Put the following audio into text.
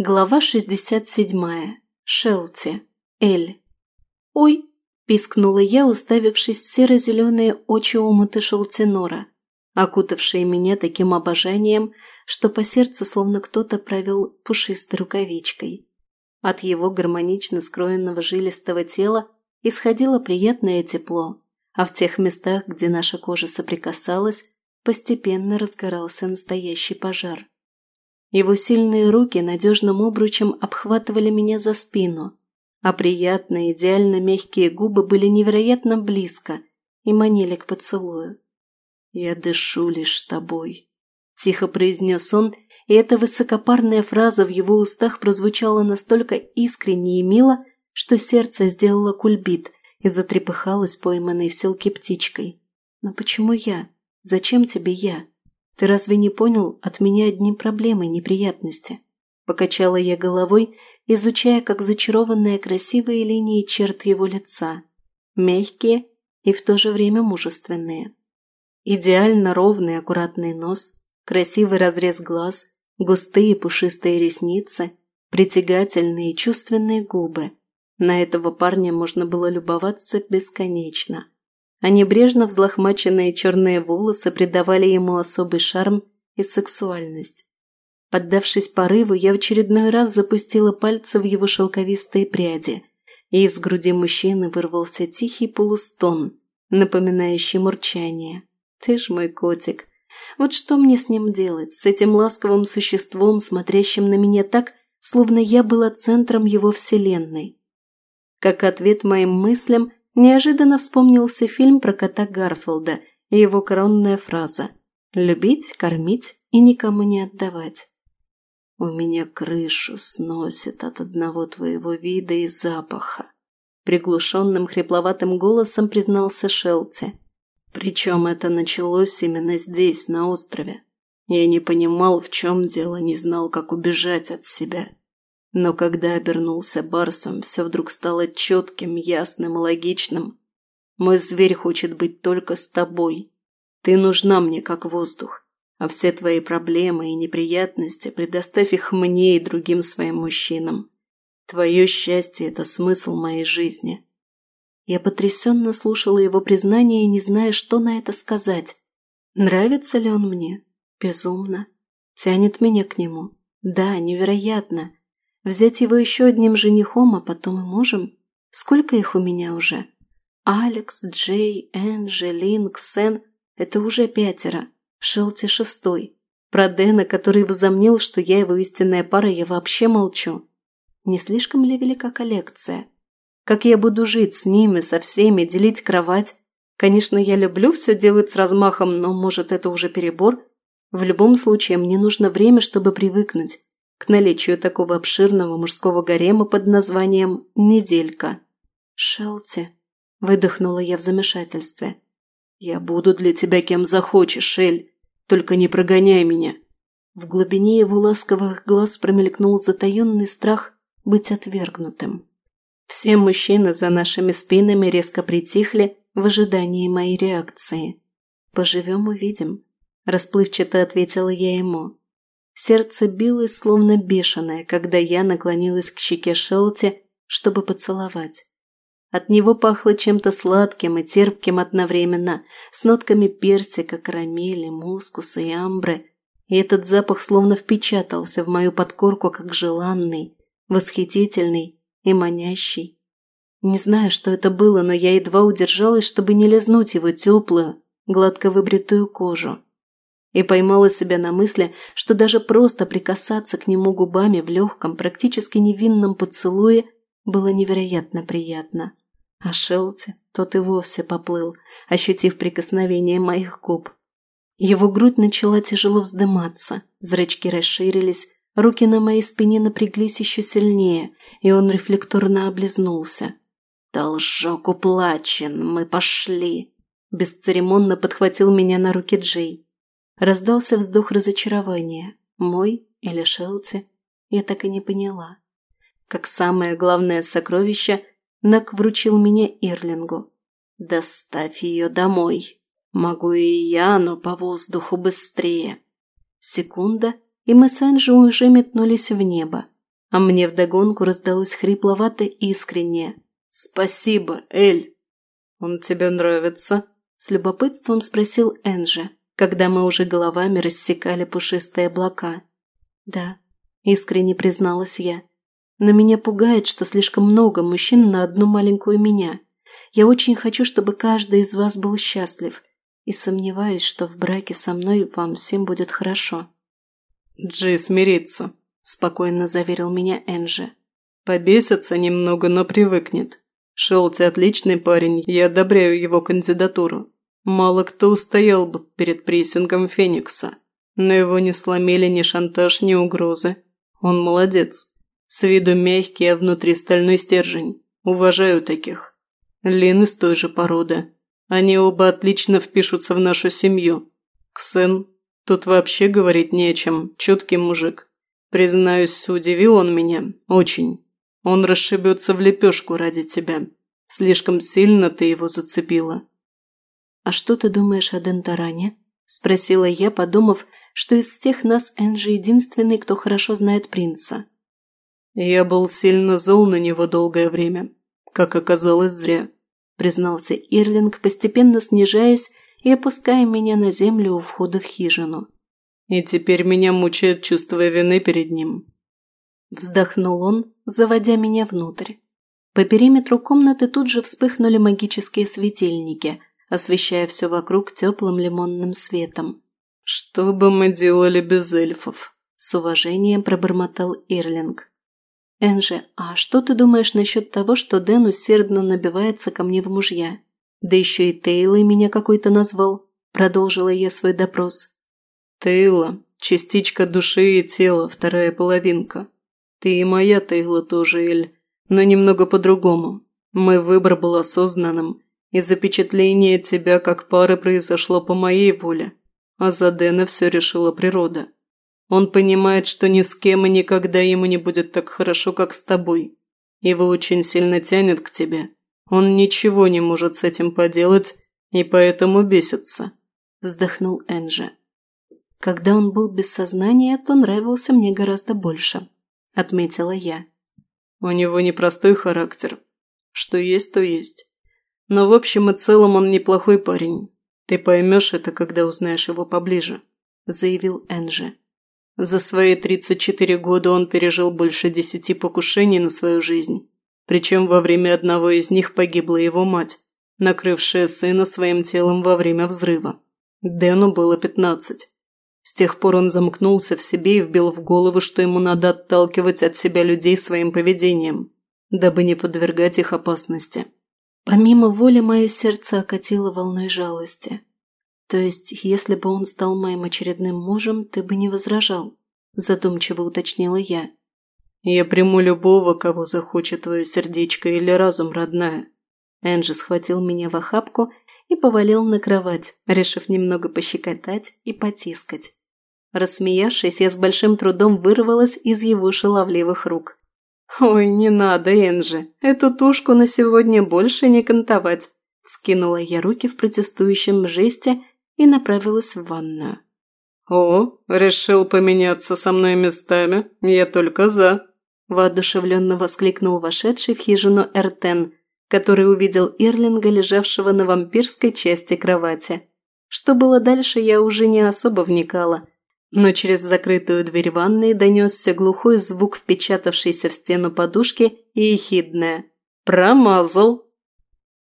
Глава 67. Шелти. Эль. «Ой!» – пискнула я, уставившись в серо-зеленые очи омыты шелтинора, окутавшие меня таким обожанием, что по сердцу словно кто-то провел пушистой рукавичкой. От его гармонично скроенного жилистого тела исходило приятное тепло, а в тех местах, где наша кожа соприкасалась, постепенно разгорался настоящий пожар. Его сильные руки надежным обручем обхватывали меня за спину, а приятные, идеально мягкие губы были невероятно близко и манили к поцелую. «Я дышу лишь тобой», – тихо произнес он, и эта высокопарная фраза в его устах прозвучала настолько искренне и мило, что сердце сделало кульбит и затрепыхалось пойманной в селке птичкой. «Но почему я? Зачем тебе я?» Ты разве не понял, от меня одни проблемы, неприятности?» Покачала я головой, изучая, как зачарованные красивые линии черт его лица. Мягкие и в то же время мужественные. Идеально ровный аккуратный нос, красивый разрез глаз, густые пушистые ресницы, притягательные чувственные губы. На этого парня можно было любоваться бесконечно. А Они в взлохмаченные черные волосы придавали ему особый шарм и сексуальность. Поддавшись порыву, я в очередной раз запустила пальцы в его шелковистые пряди, и из груди мужчины вырвался тихий полустон, напоминающий мурчание. «Ты ж мой котик! Вот что мне с ним делать, с этим ласковым существом, смотрящим на меня так, словно я была центром его вселенной?» Как ответ моим мыслям – неожиданно вспомнился фильм про кота Гарфилда и его коронная фраза «любить, кормить и никому не отдавать». «У меня крышу сносит от одного твоего вида и запаха», приглушенным хрипловатым голосом признался Шелти. «Причем это началось именно здесь, на острове. Я не понимал, в чем дело, не знал, как убежать от себя. Но когда обернулся Барсом, все вдруг стало четким, ясным и логичным. «Мой зверь хочет быть только с тобой. Ты нужна мне, как воздух. А все твои проблемы и неприятности предоставь их мне и другим своим мужчинам. Твое счастье – это смысл моей жизни». Я потрясенно слушала его признание, не зная, что на это сказать. Нравится ли он мне? Безумно. Тянет меня к нему. Да, невероятно взять его еще одним женихом, а потом и мужем? Сколько их у меня уже? Алекс, Джей, Энджелин, Линк, это уже пятеро. Шелти шестой. Про Дэна, который возомнил, что я его истинная пара, я вообще молчу. Не слишком ли велика коллекция? Как я буду жить с ними, со всеми, делить кровать? Конечно, я люблю все делать с размахом, но, может, это уже перебор? В любом случае, мне нужно время, чтобы привыкнуть. К наличию такого обширного мужского гарема под названием «Неделька». «Шелти», – выдохнула я в замешательстве. «Я буду для тебя кем захочешь, Эль, только не прогоняй меня». В глубине его ласковых глаз промелькнул затаенный страх быть отвергнутым. Все мужчины за нашими спинами резко притихли в ожидании моей реакции. «Поживем – увидим», – расплывчато ответила я ему. Сердце билось, словно бешеное, когда я наклонилась к щеке Шелти, чтобы поцеловать. От него пахло чем-то сладким и терпким одновременно, с нотками персика, карамели, мускуса и амбры. И этот запах словно впечатался в мою подкорку как желанный, восхитительный и манящий. Не знаю, что это было, но я едва удержалась, чтобы не лизнуть его теплую, гладко выбритую кожу и поймала себя на мысли, что даже просто прикасаться к нему губами в легком, практически невинном поцелуе было невероятно приятно. А Шелти тот и вовсе поплыл, ощутив прикосновение моих губ. Его грудь начала тяжело вздыматься, зрачки расширились, руки на моей спине напряглись еще сильнее, и он рефлекторно облизнулся. «Должок уплачен, мы пошли!» Бесцеремонно подхватил меня на руки Джей раздался вздох разочарования, мой или Шелти, я так и не поняла. Как самое главное сокровище, Нак вручил меня Ирлингу. «Доставь ее домой. Могу и я, но по воздуху быстрее». Секунда, и мы с Энджи уже метнулись в небо, а мне вдогонку раздалось хрипловато искреннее. «Спасибо, Эль!» «Он тебе нравится?» – с любопытством спросил Энджи когда мы уже головами рассекали пушистые облака. «Да», – искренне призналась я. «Но меня пугает, что слишком много мужчин на одну маленькую меня. Я очень хочу, чтобы каждый из вас был счастлив, и сомневаюсь, что в браке со мной вам всем будет хорошо». «Джи смирится», – спокойно заверил меня Энжи. «Побесится немного, но привыкнет. Шелти отличный парень, я одобряю его кандидатуру. Мало кто устоял бы перед прессингом Феникса, но его не сломили ни шантаж, ни угрозы. Он молодец. С виду мягкий, а внутри стальной стержень. Уважаю таких. Лин из той же породы. Они оба отлично впишутся в нашу семью. Ксен, тут вообще говорить не о чем, чуткий мужик. Признаюсь, удивил он меня. Очень. Он расшибется в лепешку ради тебя. Слишком сильно ты его зацепила. «А что ты думаешь о Дентаране?» – спросила я, подумав, что из всех нас Энджи единственный, кто хорошо знает принца. «Я был сильно зол на него долгое время. Как оказалось, зря», – признался Ирлинг, постепенно снижаясь и опуская меня на землю у входа в хижину. «И теперь меня мучает чувство вины перед ним». Вздохнул он, заводя меня внутрь. По периметру комнаты тут же вспыхнули магические светильники – освещая все вокруг теплым лимонным светом. «Что бы мы делали без эльфов?» – с уважением пробормотал Ирлинг. «Энжи, а что ты думаешь насчет того, что Дэн усердно набивается ко мне в мужья? Да еще и Тейлой меня какой-то назвал», – продолжила я свой допрос. «Тейла – частичка души и тела, вторая половинка. Ты и моя Тейла тоже, Эль, но немного по-другому. Мой выбор был осознанным – и запечатление тебя как пары произошло по моей воле, а за Дэна все решила природа. Он понимает, что ни с кем и никогда ему не будет так хорошо, как с тобой. Его очень сильно тянет к тебе. Он ничего не может с этим поделать и поэтому бесится», – вздохнул Энджи. «Когда он был без сознания, то нравился мне гораздо больше», – отметила я. «У него непростой характер. Что есть, то есть. Но в общем и целом он неплохой парень. Ты поймешь это, когда узнаешь его поближе», – заявил Энджи. За свои 34 года он пережил больше десяти покушений на свою жизнь. Причем во время одного из них погибла его мать, накрывшая сына своим телом во время взрыва. Дэну было 15. С тех пор он замкнулся в себе и вбил в голову, что ему надо отталкивать от себя людей своим поведением, дабы не подвергать их опасности. Помимо воли мое сердце окатило волной жалости. То есть, если бы он стал моим очередным мужем, ты бы не возражал, задумчиво уточнила я. Я приму любого, кого захочет твое сердечко или разум, родная. Энджи схватил меня в охапку и повалил на кровать, решив немного пощекотать и потискать. Рассмеявшись, я с большим трудом вырвалась из его шаловливых рук. «Ой, не надо, Энджи, эту тушку на сегодня больше не кантовать!» Скинула я руки в протестующем жесте и направилась в ванную. «О, решил поменяться со мной местами? Я только за!» Воодушевленно воскликнул вошедший в хижину Эртен, который увидел Ирлинга, лежавшего на вампирской части кровати. Что было дальше, я уже не особо вникала – но через закрытую дверь ванной донесся глухой звук впечатавшийся в стену подушки и ехидное. «Промазал!»